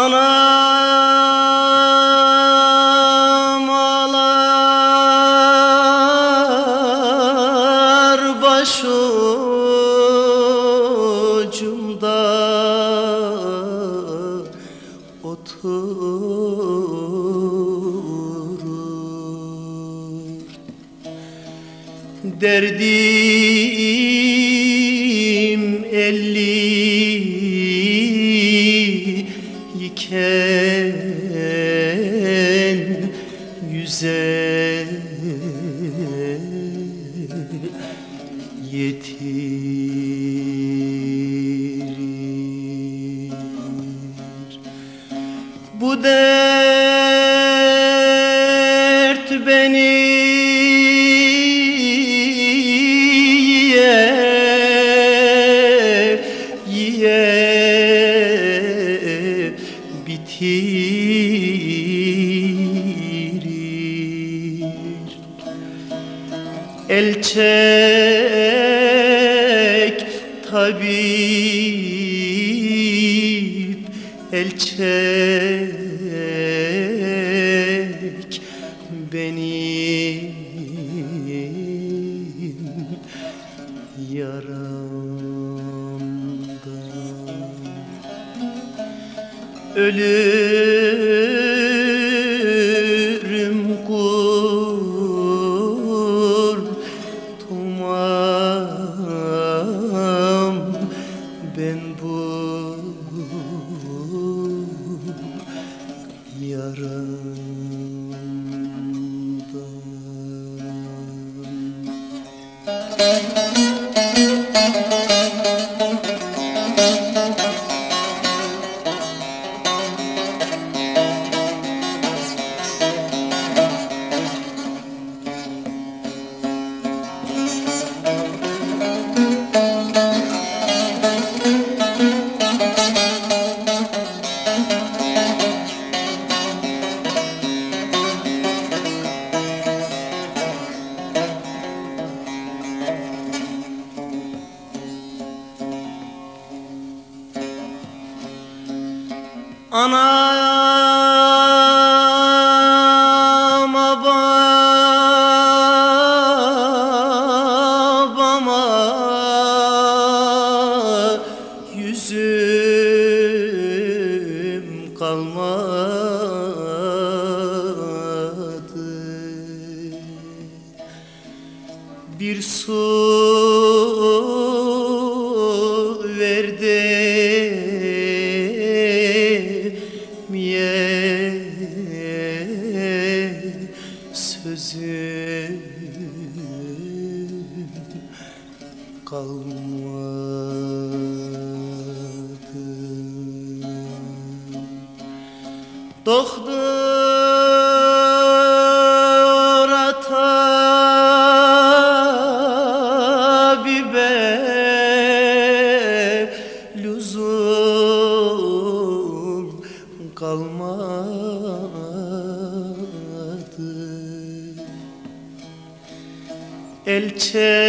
Anam ağlar başucumda. Oturur. Derdim iken yüze yetirir. Bu dert beni yiye tabip El çek benim yaramdan Ölürüm kurtulmam yaramdan Anama babama yüzüm kalmadı. Bir su verdim Doktora tabibe lüzum kalmadı. El çek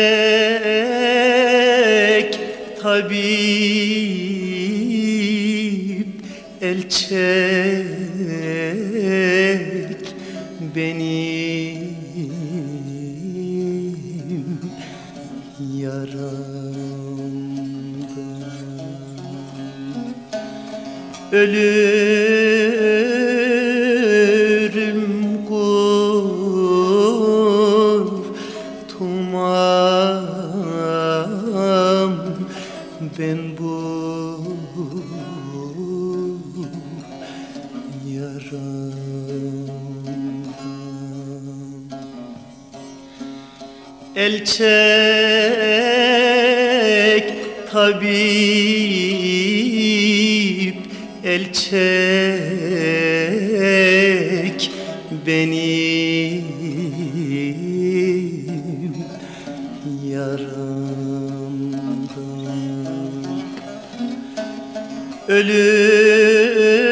tabip El çek benim yaramda. Ölürüm kurtumam ben bu yaramda. El çek tabip El çek benim yaramdan. Ölürüm